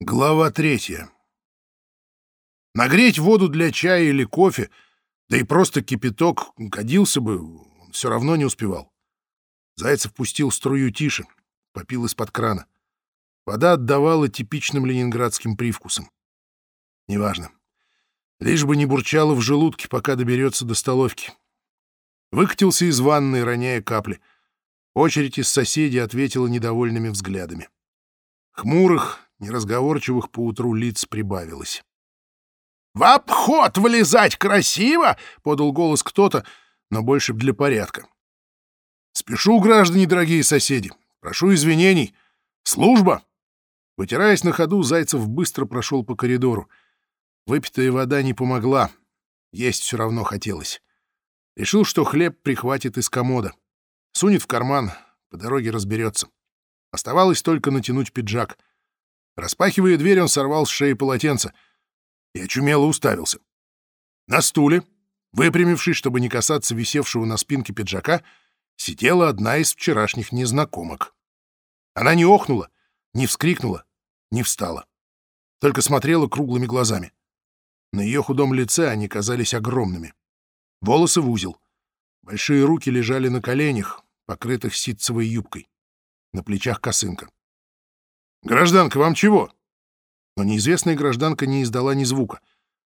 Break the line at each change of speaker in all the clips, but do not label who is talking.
Глава третья. Нагреть воду для чая или кофе, да и просто кипяток, годился бы, все равно не успевал. Зайцев пустил струю тише, попил из-под крана. Вода отдавала типичным ленинградским привкусом. Неважно. Лишь бы не бурчало в желудке, пока доберется до столовки. Выкатился из ванной, роняя капли. Очередь из соседей ответила недовольными взглядами. Хмурых, неразговорчивых поутру лиц прибавилось. «В обход влезать красиво!» — подал голос кто-то, но больше для порядка. «Спешу, граждане дорогие соседи. Прошу извинений. Служба!» Вытираясь на ходу, Зайцев быстро прошел по коридору. Выпитая вода не помогла. Есть все равно хотелось. Решил, что хлеб прихватит из комода. Сунет в карман, по дороге разберется. Оставалось только натянуть пиджак. Распахивая дверь, он сорвал с шеи полотенце и очумело уставился. На стуле, выпрямившись, чтобы не касаться висевшего на спинке пиджака, сидела одна из вчерашних незнакомок. Она не охнула, не вскрикнула, не встала. Только смотрела круглыми глазами. На ее худом лице они казались огромными. Волосы в узел. Большие руки лежали на коленях, покрытых ситцевой юбкой. На плечах косынка. «Гражданка, вам чего?» Но неизвестная гражданка не издала ни звука,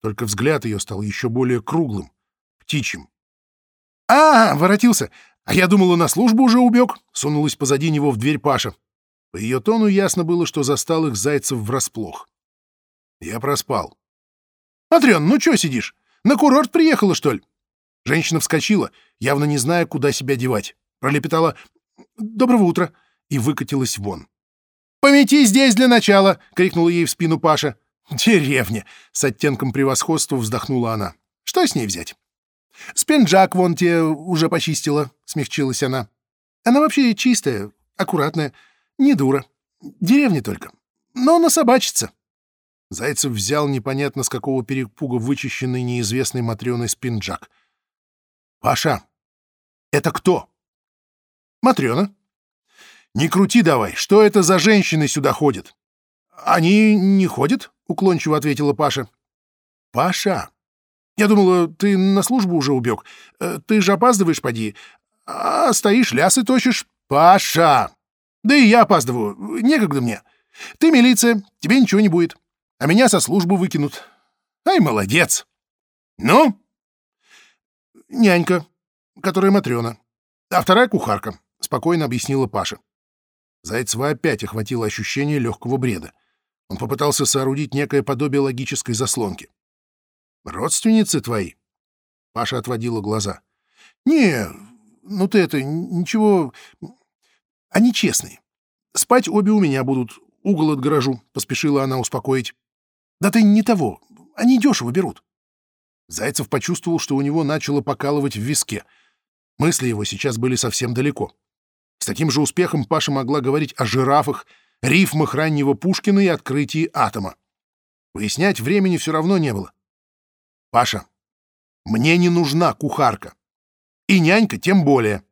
только взгляд ее стал еще более круглым, птичьим. «А, воротился! А я думала, на службу уже убег!» — сунулась позади него в дверь Паша. По ее тону ясно было, что застал их Зайцев врасплох. Я проспал. «Матрен, ну чё сидишь? На курорт приехала, что ли?» Женщина вскочила, явно не зная, куда себя девать. Пролепетала «Доброго утра!» и выкатилась вон. «Помети здесь для начала!» — крикнула ей в спину Паша. «Деревня!» — с оттенком превосходства вздохнула она. «Что с ней взять?» «Спенджак вон тебе уже почистила», — смягчилась она. «Она вообще чистая, аккуратная, не дура. Деревня только. Но она собачится». Зайцев взял непонятно с какого перепуга вычищенный неизвестный Матрёной спинджак. «Паша, это кто?» «Матрёна», «Не крути давай, что это за женщины сюда ходят?» «Они не ходят», — уклончиво ответила Паша. «Паша, я думала, ты на службу уже убег. Э, ты же опаздываешь, поди. А стоишь, лясы точишь. Паша! Да и я опаздываю. Некогда мне. Ты милиция, тебе ничего не будет. А меня со службы выкинут. Ай, молодец! Ну? Нянька, которая Матрена. А вторая кухарка, — спокойно объяснила Паша. Зайцева опять охватило ощущение легкого бреда. Он попытался соорудить некое подобие логической заслонки. «Родственницы твои?» Паша отводила глаза. «Не, ну ты это, ничего... Они честные. Спать обе у меня будут, угол отгорожу», — поспешила она успокоить. «Да ты не того, они дешево берут». Зайцев почувствовал, что у него начало покалывать в виске. Мысли его сейчас были совсем далеко. С таким же успехом Паша могла говорить о жирафах, рифмах раннего Пушкина и открытии атома. Выяснять времени все равно не было. «Паша, мне не нужна кухарка. И нянька тем более».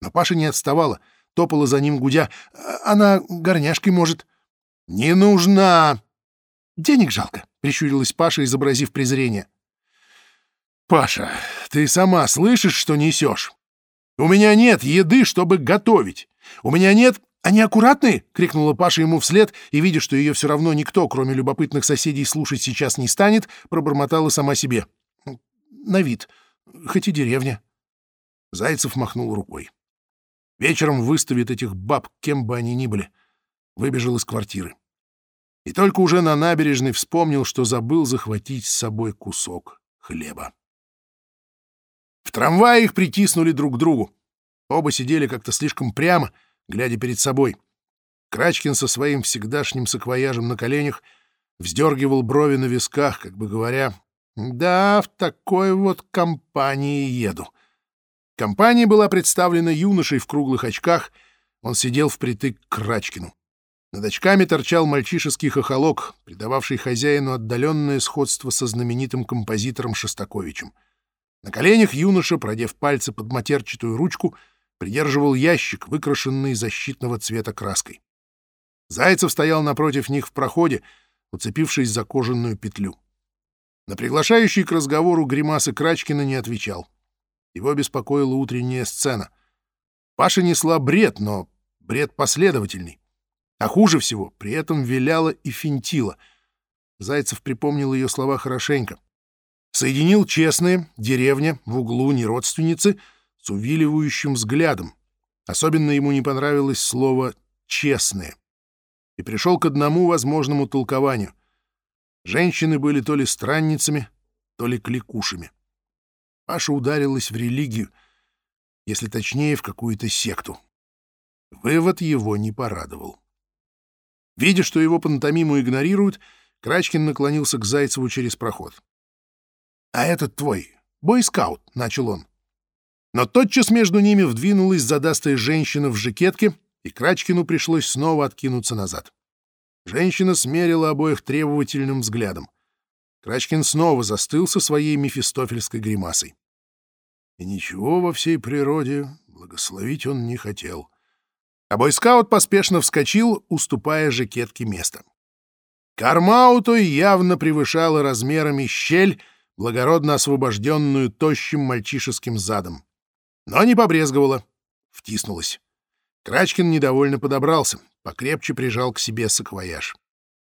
Но Паша не отставала, топала за ним гудя. «А «Она горняшкой может». «Не нужна!» «Денег жалко», — прищурилась Паша, изобразив презрение. «Паша, ты сама слышишь, что несешь? У меня нет еды, чтобы готовить. У меня нет... Они аккуратные!» — крикнула Паша ему вслед, и, видя, что ее все равно никто, кроме любопытных соседей, слушать сейчас не станет, пробормотала сама себе. «На вид. Хоть и деревня». Зайцев махнул рукой. Вечером выставит этих баб, кем бы они ни были. Выбежал из квартиры. И только уже на набережной вспомнил, что забыл захватить с собой кусок хлеба. Трамвае их притиснули друг к другу. Оба сидели как-то слишком прямо, глядя перед собой. Крачкин со своим всегдашним саквояжем на коленях вздергивал брови на висках, как бы говоря, «Да, в такой вот компании еду». Компания была представлена юношей в круглых очках, он сидел впритык к Крачкину. Над очками торчал мальчишеский хохолок, придававший хозяину отдаленное сходство со знаменитым композитором Шостаковичем — на коленях юноша, продев пальцы под матерчатую ручку, придерживал ящик, выкрашенный защитного цвета краской. Зайцев стоял напротив них в проходе, уцепившись за кожаную петлю. На приглашающий к разговору гримасы Крачкина не отвечал. Его беспокоила утренняя сцена. Паша несла бред, но бред последовательный. А хуже всего, при этом виляла и финтила. Зайцев припомнил ее слова хорошенько. Соединил честные, деревня, в углу, не родственницы, с увиливающим взглядом. Особенно ему не понравилось слово «честные». И пришел к одному возможному толкованию. Женщины были то ли странницами, то ли кликушами. Паша ударилась в религию, если точнее, в какую-то секту. Вывод его не порадовал. Видя, что его пантомиму игнорируют, Крачкин наклонился к Зайцеву через проход. «А этот твой, бойскаут», — начал он. Но тотчас между ними вдвинулась задастая женщина в жакетке, и Крачкину пришлось снова откинуться назад. Женщина смерила обоих требовательным взглядом. Крачкин снова застыл со своей мефистофельской гримасой. И ничего во всей природе благословить он не хотел. А бойскаут поспешно вскочил, уступая жакетке место. Кармауту явно превышала размерами щель, благородно освобожденную тощим мальчишеским задом. Но не побрезговала, втиснулась. Крачкин недовольно подобрался, покрепче прижал к себе саквояж.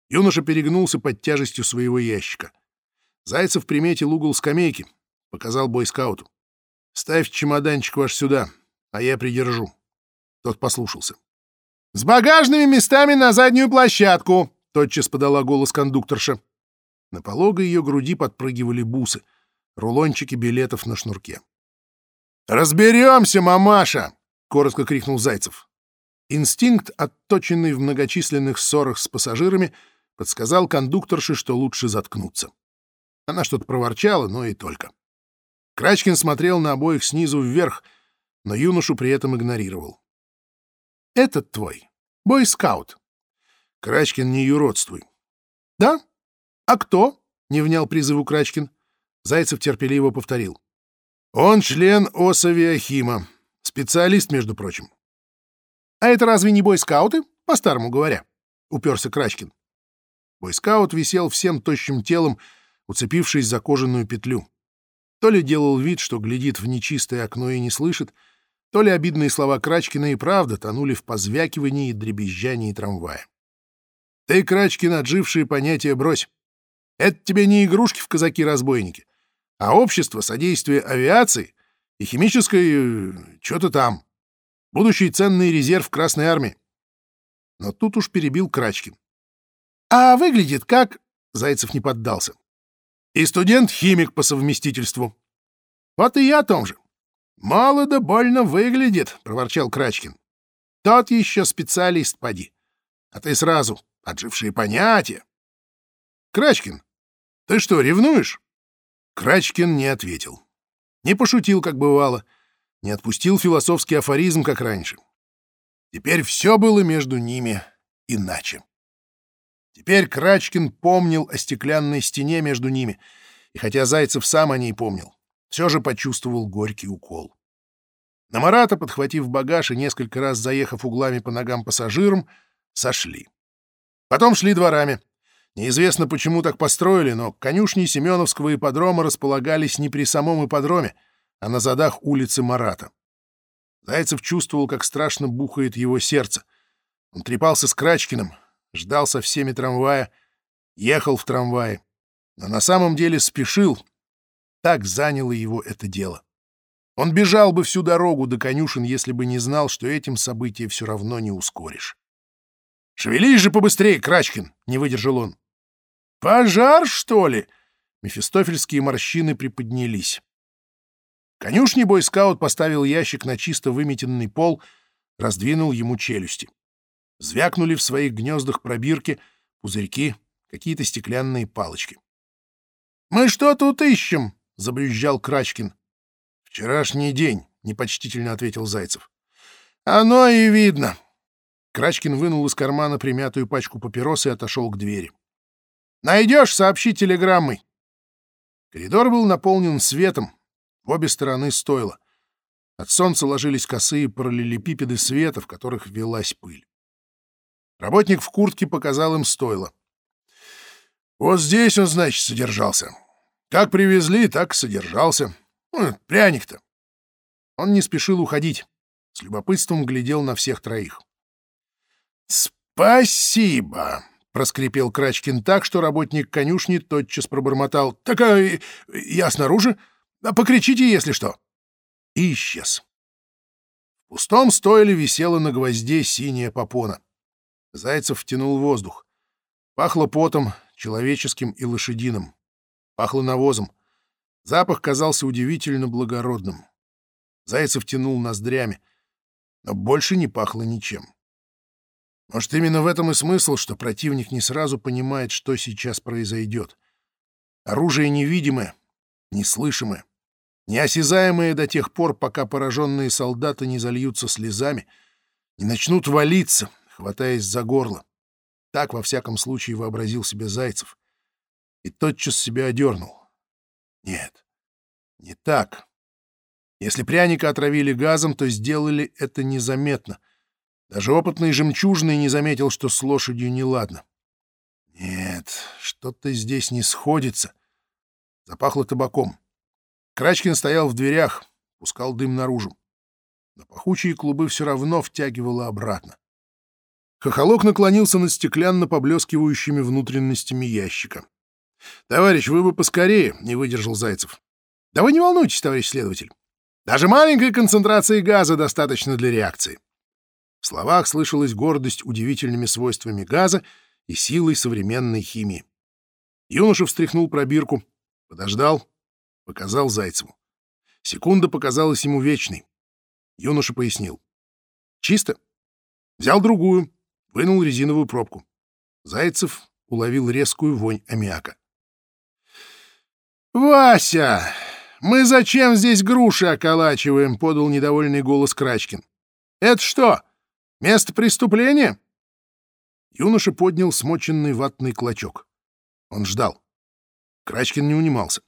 Юноша перегнулся под тяжестью своего ящика. Зайцев приметил угол скамейки, показал бойскауту. «Ставь чемоданчик ваш сюда, а я придержу». Тот послушался. «С багажными местами на заднюю площадку!» — тотчас подала голос кондукторша. На пологой ее груди подпрыгивали бусы, рулончики билетов на шнурке. «Разберемся, мамаша!» — коротко крикнул Зайцев. Инстинкт, отточенный в многочисленных ссорах с пассажирами, подсказал кондукторше, что лучше заткнуться. Она что-то проворчала, но и только. Крачкин смотрел на обоих снизу вверх, но юношу при этом игнорировал. «Этот твой, бойскаут». «Крачкин, не юродствуй». «Да? А кто?» — не внял призыву Крачкин. Зайцев терпеливо повторил. Он член Осавиахима, специалист, между прочим. — А это разве не бойскауты, по-старому говоря? — уперся Крачкин. Бойскаут висел всем тощим телом, уцепившись за кожаную петлю. То ли делал вид, что глядит в нечистое окно и не слышит, то ли обидные слова Крачкина и правда тонули в позвякивании и дребезжании трамвая. Ты, Крачкин, отжившие понятия брось. Это тебе не игрушки в казаки-разбойники а общество содействия авиации и химической... Э, что-то там. Будущий ценный резерв Красной Армии. Но тут уж перебил Крачкин. А выглядит как... Зайцев не поддался. И студент-химик по совместительству. Вот и я о том же. Мало да больно выглядит, проворчал Крачкин. Тот еще специалист, поди. А ты сразу отжившие понятия. Крачкин, ты что, ревнуешь? Крачкин не ответил. Не пошутил, как бывало, не отпустил философский афоризм, как раньше. Теперь все было между ними иначе. Теперь Крачкин помнил о стеклянной стене между ними, и хотя Зайцев сам о ней помнил, все же почувствовал горький укол. На Марата, подхватив багаж и несколько раз заехав углами по ногам пассажирам, сошли. Потом шли дворами, Неизвестно, почему так построили, но конюшни Семеновского ипподрома располагались не при самом ипподроме, а на задах улицы Марата. Зайцев чувствовал, как страшно бухает его сердце. Он трепался с Крачкиным, ждал со всеми трамвая, ехал в трамвае, но на самом деле спешил. Так заняло его это дело. Он бежал бы всю дорогу до конюшен, если бы не знал, что этим события все равно не ускоришь. «Шевелись же побыстрее, Крачкин!» — не выдержал он. «Пожар, что ли?» Мефистофельские морщины приподнялись. Конюшни бойскаут поставил ящик на чисто выметенный пол, раздвинул ему челюсти. Звякнули в своих гнездах пробирки, пузырьки, какие-то стеклянные палочки. «Мы что тут ищем?» — забрюзжал Крачкин. «Вчерашний день», — непочтительно ответил Зайцев. «Оно и видно». Крачкин вынул из кармана примятую пачку папирос и отошел к двери. Найдешь, сообщи телеграммой. Коридор был наполнен светом, в обе стороны стойла. От солнца ложились косые параллелепипеды света, в которых велась пыль. Работник в куртке показал им стойло. Вот здесь он, значит, содержался. Как привезли, так и содержался. Ну, пряник-то. Он не спешил уходить. С любопытством глядел на всех троих. «Спасибо!» — проскрипел Крачкин так, что работник конюшни тотчас пробормотал. «Так а, я снаружи. А покричите, если что!» И исчез. В пустом стойле висела на гвозде синяя попона. Зайцев втянул воздух. Пахло потом, человеческим и лошадиным. Пахло навозом. Запах казался удивительно благородным. Зайцев тянул ноздрями, но больше не пахло ничем. Может, именно в этом и смысл, что противник не сразу понимает, что сейчас произойдет. Оружие невидимое, неслышимое, неосязаемое до тех пор, пока пораженные солдаты не зальются слезами, не начнут валиться, хватаясь за горло. Так, во всяком случае, вообразил себе Зайцев. И тотчас себя одернул. Нет, не так. Если пряника отравили газом, то сделали это незаметно. Даже опытный жемчужный не заметил, что с лошадью неладно. Нет, что-то здесь не сходится. Запахло табаком. Крачкин стоял в дверях, пускал дым наружу. Но пахучие клубы все равно втягивало обратно. Хохолок наклонился над стеклянно поблескивающими внутренностями ящика. — Товарищ, вы бы поскорее, — не выдержал Зайцев. — Да вы не волнуйтесь, товарищ следователь. Даже маленькой концентрации газа достаточно для реакции. В словах слышалась гордость удивительными свойствами газа и силой современной химии. Юноша встряхнул пробирку, подождал, показал Зайцеву. Секунда показалась ему вечной. Юноша пояснил. «Чисто?» Взял другую, вынул резиновую пробку. Зайцев уловил резкую вонь аммиака. «Вася, мы зачем здесь груши околачиваем?» — подал недовольный голос Крачкин. «Это что, место преступления?» Юноша поднял смоченный ватный клочок. Он ждал. Крачкин не унимался.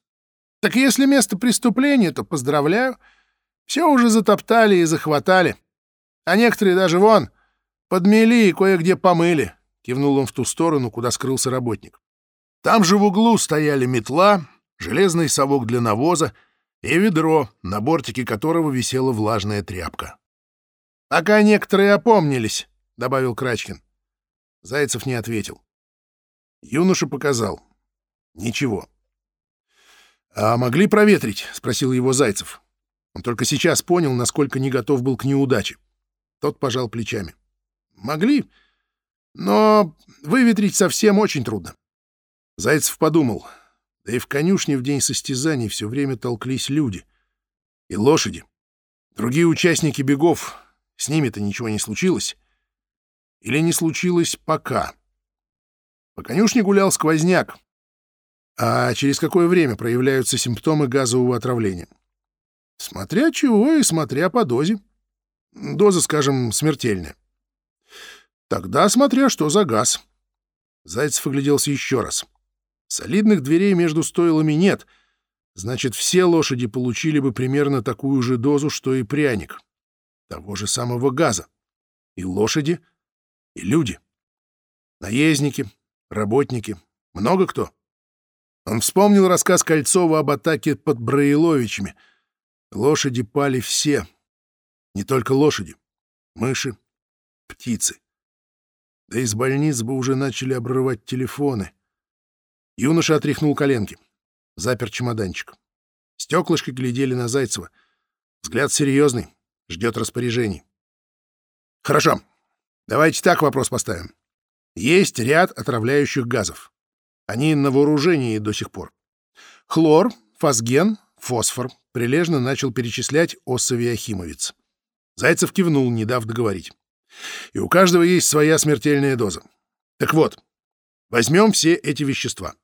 «Так если место преступления, то поздравляю. Все уже затоптали и захватали. А некоторые даже вон подмели и кое-где помыли», — кивнул он в ту сторону, куда скрылся работник. Там же в углу стояли метла, железный совок для навоза и ведро, на бортике которого висела влажная тряпка. «Пока некоторые опомнились», — добавил Крачкин. Зайцев не ответил. Юноша показал. «Ничего». «А могли проветрить?» — спросил его Зайцев. Он только сейчас понял, насколько не готов был к неудаче. Тот пожал плечами. «Могли, но выветрить совсем очень трудно». Зайцев подумал. Да и в конюшне в день состязаний все время толклись люди. И лошади. Другие участники бегов, с ними-то ничего не случилось. Или не случилось пока. По конюшне гулял сквозняк. А через какое время проявляются симптомы газового отравления? Смотря чего и смотря по дозе. Доза, скажем, смертельная. Тогда смотря что за газ. Зайцев огляделся еще раз. — Солидных дверей между стойлами нет, значит, все лошади получили бы примерно такую же дозу, что и пряник. Того же самого газа. И лошади, и люди. Наездники, работники, много кто. Он вспомнил рассказ Кольцова об атаке под Браиловичами. Лошади пали все. Не только лошади. Мыши, птицы. Да из больниц бы уже начали обрывать телефоны. Юноша отряхнул коленки. Запер чемоданчик. Стеклышки глядели на Зайцева. Взгляд серьезный, ждет распоряжений. Хорошо, давайте так вопрос поставим. Есть ряд отравляющих газов. Они на вооружении до сих пор. Хлор, фосген, фосфор. Прилежно начал перечислять Осови Ахимовец. Зайцев кивнул, не дав договорить. И у каждого есть своя смертельная доза. Так вот, возьмем все эти вещества.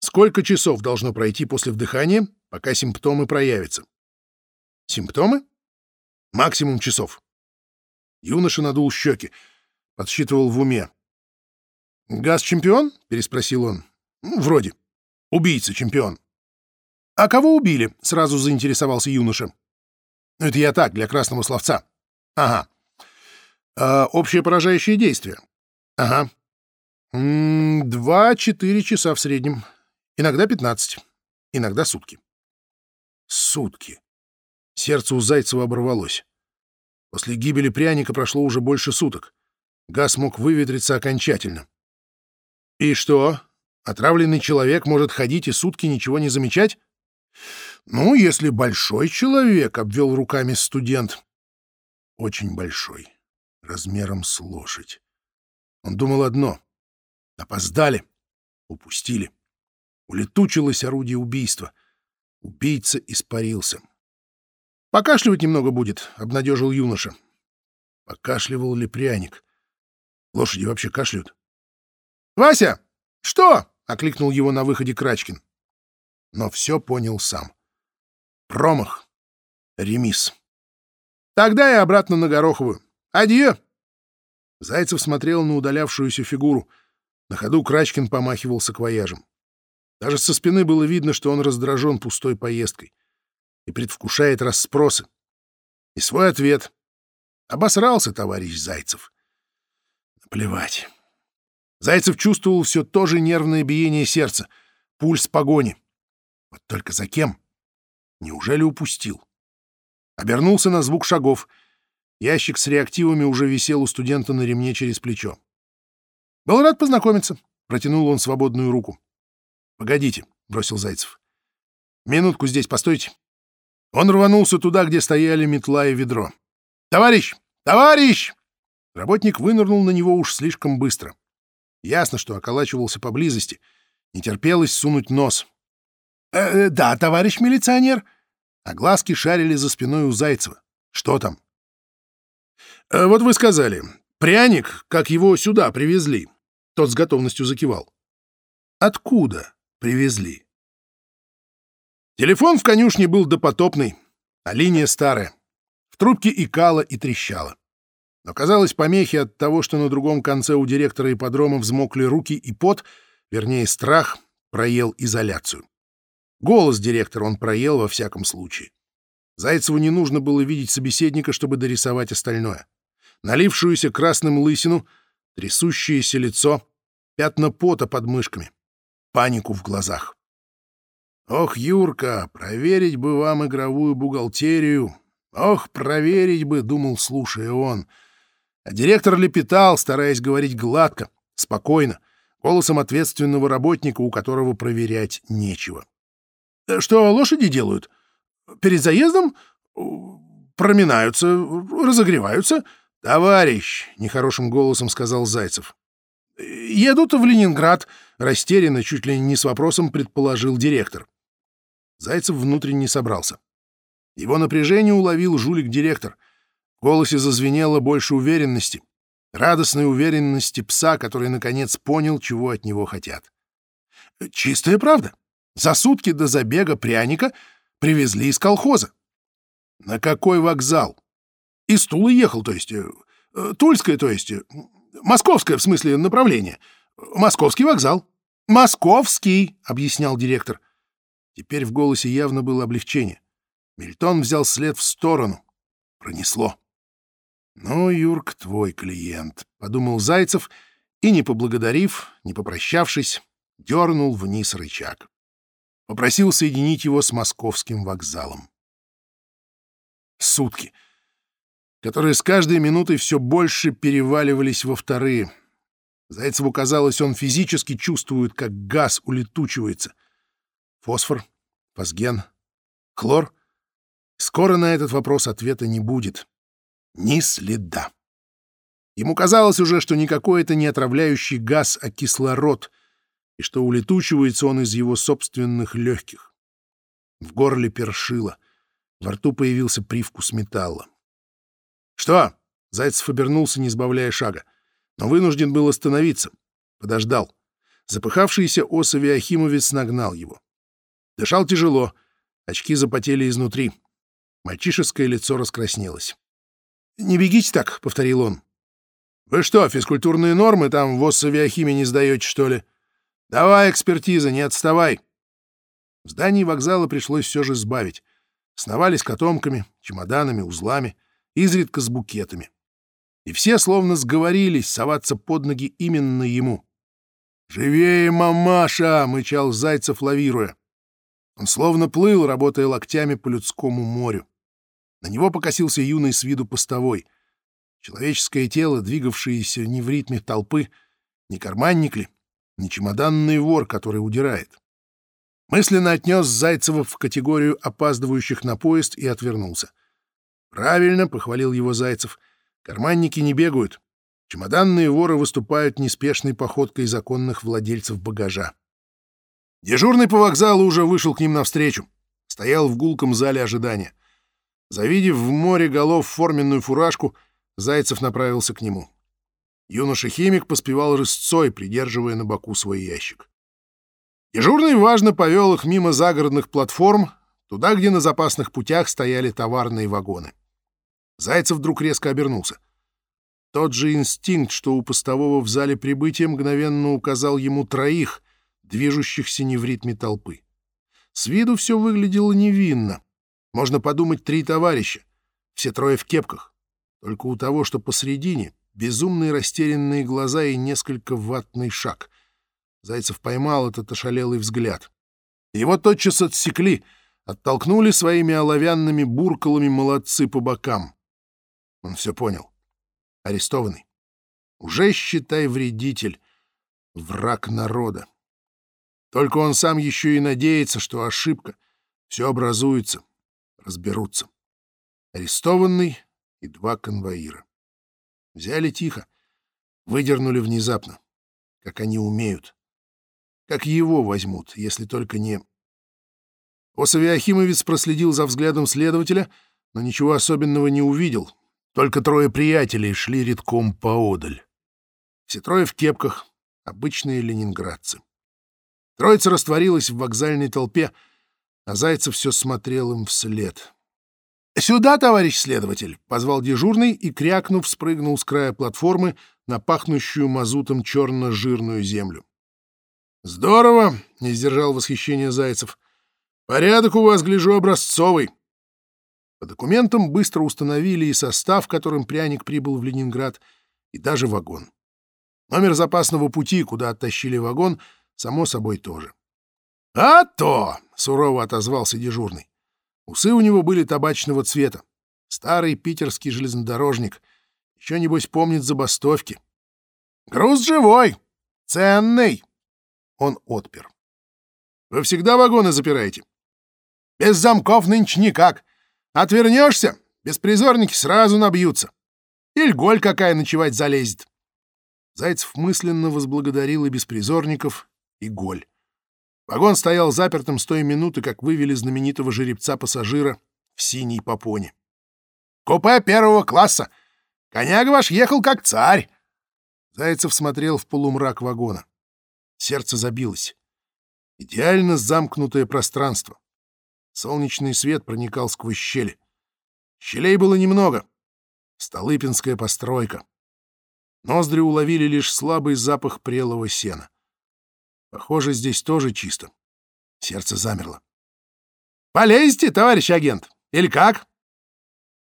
Сколько часов должно пройти после вдыхания, пока симптомы проявятся? Симптомы? Максимум часов. Юноша надул щеки, подсчитывал в уме. «Газ-чемпион?» — переспросил он. «Вроде. Убийца-чемпион». «А кого убили?» — сразу заинтересовался юноша. «Это я так, для красного словца». «Ага. А общее поражающее действие?» Ага. Два-четыре часа в среднем. Иногда пятнадцать. Иногда сутки. Сутки. Сердце у Зайцева оборвалось. После гибели пряника прошло уже больше суток. Газ мог выветриться окончательно. И что? Отравленный человек может ходить и сутки ничего не замечать? Ну, если большой человек, — обвел руками студент. Очень большой, размером с лошадь. Он думал одно — опоздали, упустили. Улетучилось орудие убийства. Убийца испарился. «Покашливать немного будет», — обнадежил юноша. Покашливал ли пряник? Лошади вообще кашляют? «Вася! Что?» — окликнул его на выходе Крачкин. Но все понял сам. Промах. Ремис. «Тогда я обратно на Гороховую. Адье!» Зайцев смотрел на удалявшуюся фигуру. На ходу Крачкин помахивал саквояжем. Даже со спины было видно, что он раздражен пустой поездкой и предвкушает расспросы. И свой ответ. Обосрался товарищ Зайцев. Плевать. Зайцев чувствовал все то же нервное биение сердца, пульс погони. Вот только за кем? Неужели упустил? Обернулся на звук шагов. Ящик с реактивами уже висел у студента на ремне через плечо. «Был рад познакомиться», — протянул он свободную руку. «Погодите», — бросил Зайцев. «Минутку здесь постойте». Он рванулся туда, где стояли метла и ведро. «Товарищ! Товарищ!» Работник вынырнул на него уж слишком быстро. Ясно, что околачивался поблизости. Не терпелось сунуть нос. «Э, «Э, «Да, товарищ милиционер!» А глазки шарили за спиной у Зайцева. «Что там?» э, «Вот вы сказали. Пряник, как его сюда привезли». Тот с готовностью закивал. «Откуда привезли?» Телефон в конюшне был допотопный, а линия старая. В трубке икала и трещала. Но казалось, помехи от того, что на другом конце у директора ипподрома взмокли руки и пот, вернее, страх, проел изоляцию. Голос директора он проел во всяком случае. Зайцеву не нужно было видеть собеседника, чтобы дорисовать остальное. Налившуюся красным лысину, трясущееся лицо, пятна пота под мышками, панику в глазах. Ох, Юрка, проверить бы вам игровую бухгалтерию. Ох, проверить бы, думал, слушая он. А директор лепетал, стараясь говорить гладко, спокойно, голосом ответственного работника, у которого проверять нечего. «Э, что лошади делают? Перед заездом проминаются, разогреваются. «Товарищ!» — нехорошим голосом сказал Зайцев. «Едут в Ленинград», — растерянно, чуть ли не с вопросом предположил директор. Зайцев внутренне собрался. Его напряжение уловил жулик-директор. В голосе зазвенело больше уверенности, радостной уверенности пса, который, наконец, понял, чего от него хотят. «Чистая правда. За сутки до забега пряника привезли из колхоза». «На какой вокзал?» «Из Тулы ехал, то есть... Э, э, Тульское, то есть... Э, московское, в смысле, направление. Московский вокзал». «Московский», — объяснял директор. Теперь в голосе явно было облегчение. Мильтон взял след в сторону. Пронесло. «Ну, Юрк, твой клиент», — подумал Зайцев и, не поблагодарив, не попрощавшись, дернул вниз рычаг. Попросил соединить его с московским вокзалом. Сутки, которые с каждой минутой все больше переваливались во вторые. Зайцеву казалось, он физически чувствует, как газ улетучивается — Фосфор? Фосген? Хлор? Скоро на этот вопрос ответа не будет. Ни следа. Ему казалось уже, что никакой это не отравляющий газ, а кислород, и что улетучивается он из его собственных легких. В горле першило, во рту появился привкус металла. «Что?» — Зайцев обернулся, не сбавляя шага, но вынужден был остановиться. Подождал. Запыхавшийся Осови Ахимовец нагнал его. Дышал тяжело, очки запотели изнутри. Мальчишеское лицо раскраснелось. «Не бегите так», — повторил он. «Вы что, физкультурные нормы там в Оссавиахиме не сдаете, что ли? Давай, экспертиза, не отставай!» В здании вокзала пришлось все же сбавить. Сновали с котомками, чемоданами, узлами, изредка с букетами. И все словно сговорились соваться под ноги именно ему. «Живее, мамаша!» — мычал Зайцев, лавируя. Он словно плыл, работая локтями по людскому морю. На него покосился юный с виду постовой. Человеческое тело, двигавшееся не в ритме толпы, не карманник ли, не чемоданный вор, который удирает. Мысленно отнес Зайцева в категорию опаздывающих на поезд и отвернулся. «Правильно», — похвалил его Зайцев, — «карманники не бегают. Чемоданные воры выступают неспешной походкой законных владельцев багажа». Дежурный по вокзалу уже вышел к ним навстречу. Стоял в гулком зале ожидания. Завидев в море голов форменную фуражку, Зайцев направился к нему. Юноша-химик поспевал рысцой, придерживая на боку свой ящик. Дежурный важно повел их мимо загородных платформ, туда, где на запасных путях стояли товарные вагоны. Зайцев вдруг резко обернулся. Тот же инстинкт, что у постового в зале прибытия, мгновенно указал ему троих, движущихся не в ритме толпы. С виду все выглядело невинно. Можно подумать, три товарища, все трое в кепках. Только у того, что посредине, безумные растерянные глаза и несколько ватный шаг. Зайцев поймал этот ошалелый взгляд. Его тотчас отсекли, оттолкнули своими оловянными буркалами молодцы по бокам. Он все понял. Арестованный. Уже, считай, вредитель, враг народа. Только он сам еще и надеется, что ошибка, все образуется, разберутся. Арестованный и два конвоира. Взяли тихо, выдернули внезапно, как они умеют. Как его возьмут, если только не... Осавиахимовец проследил за взглядом следователя, но ничего особенного не увидел. Только трое приятелей шли редком поодаль. Все трое в кепках, обычные ленинградцы. Троица растворилась в вокзальной толпе, а Зайцев все смотрел им вслед. «Сюда, товарищ следователь!» — позвал дежурный и, крякнув, спрыгнул с края платформы на пахнущую мазутом черно-жирную землю. «Здорово!» — не сдержал восхищения Зайцев. «Порядок у вас, гляжу, образцовый!» По документам быстро установили и состав, которым пряник прибыл в Ленинград, и даже вагон. Номер запасного пути, куда оттащили вагон, само собой тоже. «А то!» — сурово отозвался дежурный. Усы у него были табачного цвета. Старый питерский железнодорожник. Еще, небось, помнит забастовки. «Груз живой! Ценный!» Он отпер. «Вы всегда вагоны запираете?» «Без замков нынче никак. Отвернешься, беспризорники сразу набьются. Или голь какая ночевать залезет». Зайцев мысленно возблагодарил и беспризорников, и голь. Вагон стоял запертым с той минуты, как вывели знаменитого жеребца-пассажира в синей попоне. «Купе первого класса! Коняга ваш ехал как царь!» Зайцев смотрел в полумрак вагона. Сердце забилось. Идеально замкнутое пространство. Солнечный свет проникал сквозь щели. Щелей было немного. Столыпинская постройка. Ноздри уловили лишь слабый запах прелого сена. Похоже, здесь тоже чисто. Сердце замерло. «Полезете, товарищ агент? Или как?»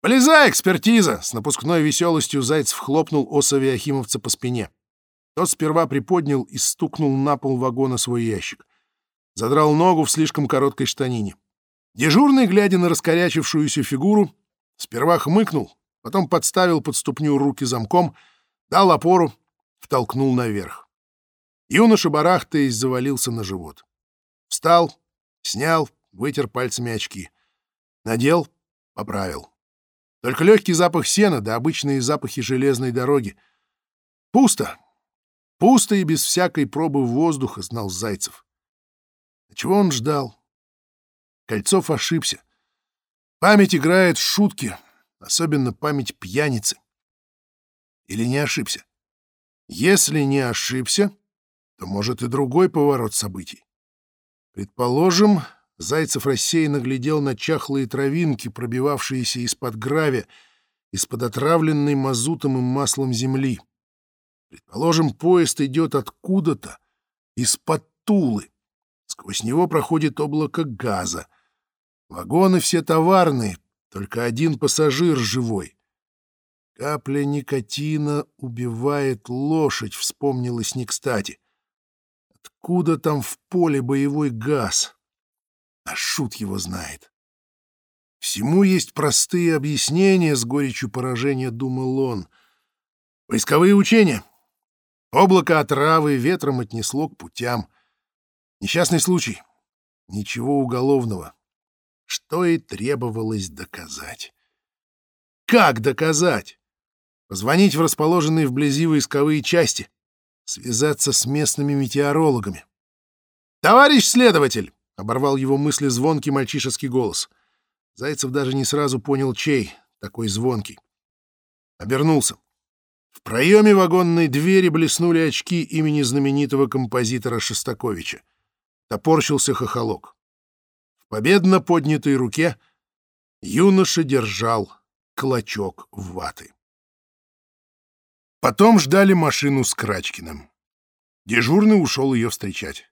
«Полезай, экспертиза!» — с напускной веселостью Зайцев хлопнул Осове Ахимовца по спине. Тот сперва приподнял и стукнул на пол вагона свой ящик. Задрал ногу в слишком короткой штанине. Дежурный, глядя на раскорячившуюся фигуру, сперва хмыкнул, потом подставил под ступню руки замком, дал опору, втолкнул наверх. Юноша, барахтаясь, завалился на живот. Встал, снял, вытер пальцами очки. Надел, поправил. Только легкий запах сена да обычные запахи железной дороги. Пусто. Пусто и без всякой пробы воздуха, знал Зайцев. А чего он ждал? Кольцов ошибся. Память играет в шутки, особенно память пьяницы. Или не ошибся? Если не ошибся, то может и другой поворот событий. Предположим, Зайцев рассеянно глядел на чахлые травинки, пробивавшиеся из-под гравия, из-под отравленной мазутом и маслом земли. Предположим, поезд идет откуда-то, из-под Тулы. Сквозь него проходит облако газа. Вагоны все товарные, только один пассажир живой. Капля никотина убивает лошадь, вспомнилось не кстати. Откуда там в поле боевой газ? А шут его знает. Всему есть простые объяснения, с горечью поражения думал он. Войсковые учения. Облако отравы ветром отнесло к путям. Несчастный случай. Ничего уголовного. Что и требовалось доказать. Как доказать? Позвонить в расположенные вблизи войсковые части, связаться с местными метеорологами. «Товарищ следователь!» — оборвал его мысли звонкий мальчишеский голос. Зайцев даже не сразу понял, чей такой звонкий. Обернулся. В проеме вагонной двери блеснули очки имени знаменитого композитора Шостаковича. Топорщился хохолок. В победно поднятой руке юноша держал клочок ваты. Потом ждали машину с Крачкиным. Дежурный ушел ее встречать.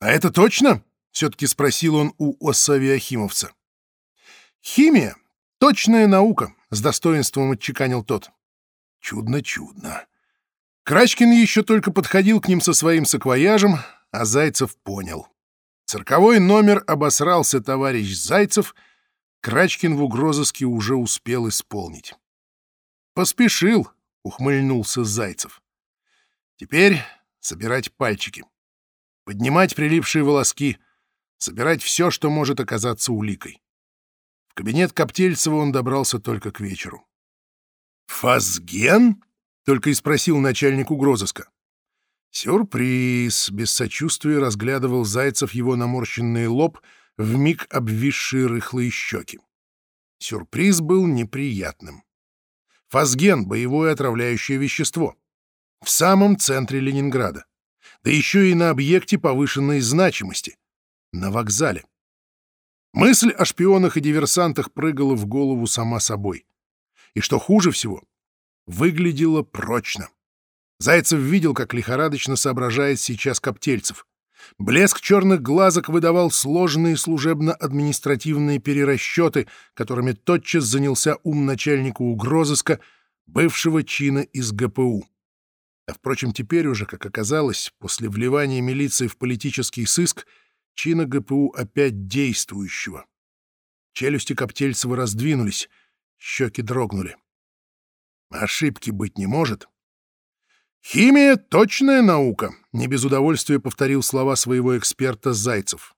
«А это точно?» — все-таки спросил он у Осавиахимовца. «Химия — точная наука», — с достоинством отчеканил тот. Чудно-чудно. Крачкин еще только подходил к ним со своим саквояжем, а Зайцев понял. Цирковой номер обосрался товарищ Зайцев, Крачкин в угрозыске уже успел исполнить. «Поспешил», — ухмыльнулся Зайцев. «Теперь собирать пальчики, поднимать прилипшие волоски, собирать все, что может оказаться уликой». В кабинет Коптельцева он добрался только к вечеру. «Фазген?» — только и спросил начальник угрозыска. Сюрприз! Без сочувствия разглядывал Зайцев его наморщенный лоб, вмиг обвисшие рыхлые щеки. Сюрприз был неприятным. Фазген — боевое отравляющее вещество. В самом центре Ленинграда. Да еще и на объекте повышенной значимости. На вокзале. Мысль о шпионах и диверсантах прыгала в голову сама собой и, что хуже всего, выглядело прочно. Зайцев видел, как лихорадочно соображает сейчас Коптельцев. Блеск черных глазок выдавал сложные служебно-административные перерасчеты, которыми тотчас занялся ум начальника угрозыска, бывшего чина из ГПУ. А, впрочем, теперь уже, как оказалось, после вливания милиции в политический сыск, чина ГПУ опять действующего. Челюсти Коптельцева раздвинулись, Щеки дрогнули. Ошибки быть не может. «Химия — точная наука», — не без удовольствия повторил слова своего эксперта Зайцев.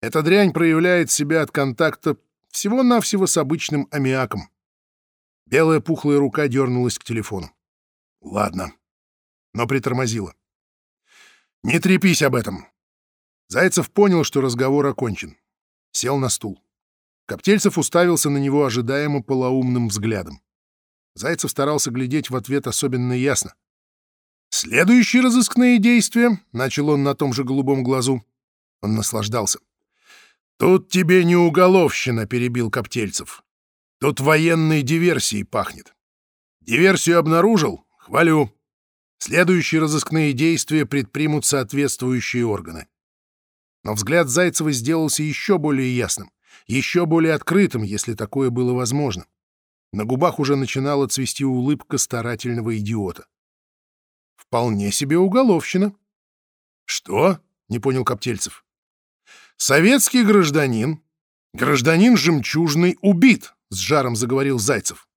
«Эта дрянь проявляет себя от контакта всего-навсего с обычным аммиаком». Белая пухлая рука дернулась к телефону. «Ладно». Но притормозила. «Не трепись об этом». Зайцев понял, что разговор окончен. Сел на стул. Коптельцев уставился на него ожидаемо полоумным взглядом. Зайцев старался глядеть в ответ особенно ясно. «Следующие разыскные действия», — начал он на том же голубом глазу. Он наслаждался. «Тут тебе не уголовщина», — перебил Коптельцев. «Тут военной диверсией пахнет. Диверсию обнаружил? Хвалю. Следующие разыскные действия предпримут соответствующие органы». Но взгляд Зайцева сделался еще более ясным еще более открытым, если такое было возможно. На губах уже начинала цвести улыбка старательного идиота. Вполне себе уголовщина. Что? Не понял Коптельцев. Советский гражданин, гражданин жемчужный, убит, с жаром заговорил Зайцев.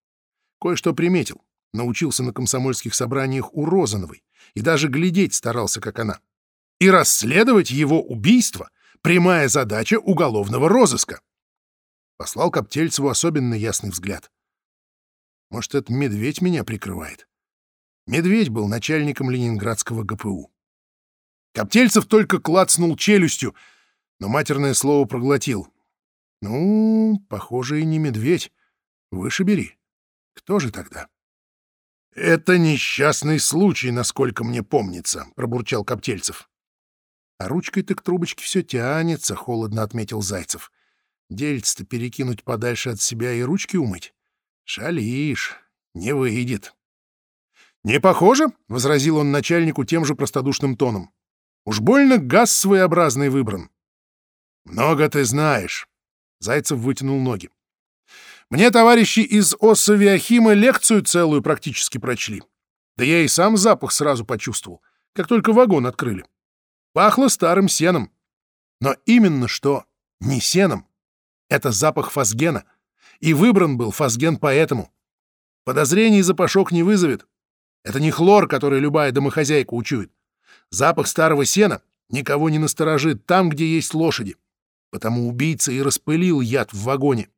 Кое-что приметил. Научился на комсомольских собраниях у Розановой и даже глядеть старался, как она. И расследовать его убийство — прямая задача уголовного розыска послал Коптельцеву особенно ясный взгляд. Может, это медведь меня прикрывает? Медведь был начальником ленинградского ГПУ. Коптельцев только клацнул челюстью, но матерное слово проглотил. Ну, похоже, и не медведь. Выше бери. Кто же тогда? — Это несчастный случай, насколько мне помнится, — пробурчал Коптельцев. — А ручкой-то к трубочке все тянется, — холодно отметил Зайцев. Дельце-то перекинуть подальше от себя и ручки умыть? Шалишь, не выйдет. «Не похоже?» — возразил он начальнику тем же простодушным тоном. «Уж больно газ своеобразный выбран». «Много ты знаешь». Зайцев вытянул ноги. Мне товарищи из Оссавиахима лекцию целую практически прочли. Да я и сам запах сразу почувствовал, как только вагон открыли. Пахло старым сеном. Но именно что не сеном. Это запах фасгена. И выбран был фасген поэтому. Подозрений запашок не вызовет. Это не хлор, который любая домохозяйка учует. Запах старого сена никого не насторожит там, где есть лошади. Потому убийца и распылил яд в вагоне.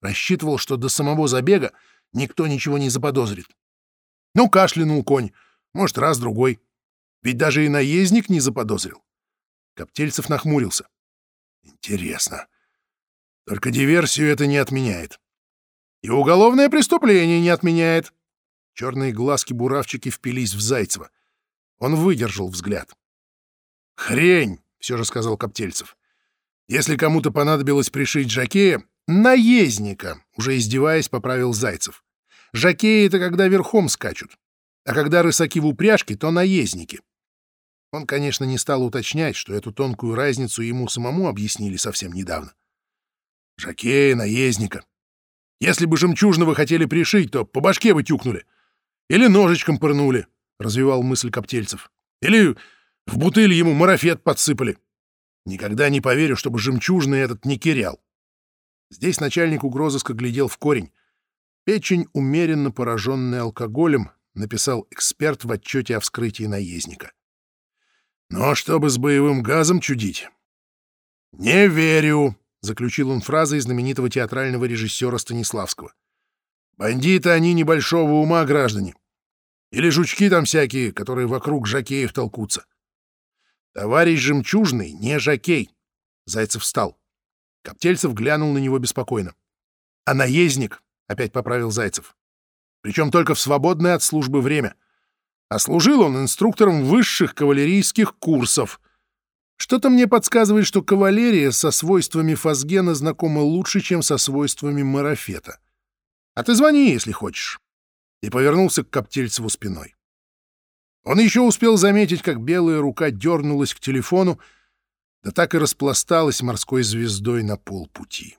Рассчитывал, что до самого забега никто ничего не заподозрит. Ну, кашлянул конь, может, раз-другой. Ведь даже и наездник не заподозрил. Коптельцев нахмурился. Интересно. Только диверсию это не отменяет. И уголовное преступление не отменяет. Черные глазки-буравчики впились в Зайцева. Он выдержал взгляд. «Хрень!» — все же сказал Коптельцев. «Если кому-то понадобилось пришить жакея, наездника!» — уже издеваясь, поправил Зайцев. «Жакеи — это когда верхом скачут, а когда рысаки в упряжке, то наездники». Он, конечно, не стал уточнять, что эту тонкую разницу ему самому объяснили совсем недавно. «Жакея, наездника. Если бы жемчужного хотели пришить, то по башке бы тюкнули. Или ножичком пырнули», — развивал мысль Коптельцев. «Или в бутыль ему марафет подсыпали. Никогда не поверю, чтобы жемчужный этот не кирял». Здесь начальник угрозыска глядел в корень. Печень, умеренно пораженная алкоголем, написал эксперт в отчете о вскрытии наездника. Но чтобы с боевым газом чудить? «Не верю», — заключил он фразой знаменитого театрального режиссера Станиславского. «Бандиты они небольшого ума, граждане. Или жучки там всякие, которые вокруг жакеев толкутся. Товарищ Жемчужный не жакей». Зайцев встал. Коптельцев глянул на него беспокойно. «А наездник?» — опять поправил Зайцев. «Причем только в свободное от службы время а служил он инструктором высших кавалерийских курсов. Что-то мне подсказывает, что кавалерия со свойствами фазгена знакома лучше, чем со свойствами марафета. А ты звони, если хочешь. И повернулся к Коптельцеву спиной. Он еще успел заметить, как белая рука дернулась к телефону, да так и распласталась морской звездой на полпути.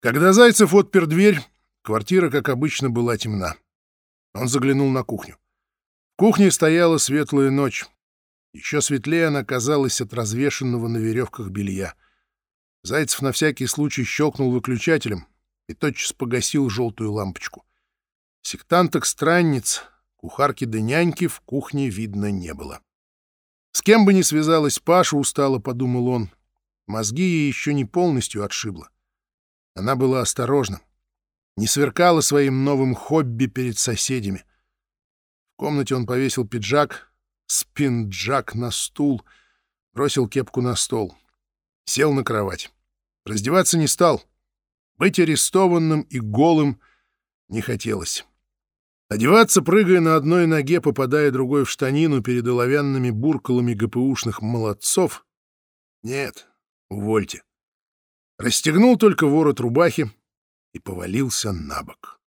Когда Зайцев отпер дверь, квартира, как обычно, была темна. Он заглянул на кухню. В кухне стояла светлая ночь. Еще светлее она казалась от развешенного на веревках белья. Зайцев на всякий случай щелкнул выключателем и тотчас погасил желтую лампочку. Сектанток-странниц, кухарки да няньки в кухне видно не было. С кем бы ни связалась Паша, устало подумал он, мозги ей еще не полностью отшибло. Она была осторожна не сверкала своим новым хобби перед соседями. В комнате он повесил пиджак, спинджак на стул, бросил кепку на стол. Сел на кровать. Раздеваться не стал. Быть арестованным и голым не хотелось. Одеваться, прыгая на одной ноге, попадая другой в штанину перед оловянными буркалами ГПУшных молодцов? Нет, увольте. Расстегнул только ворот рубахи, и повалился на бок.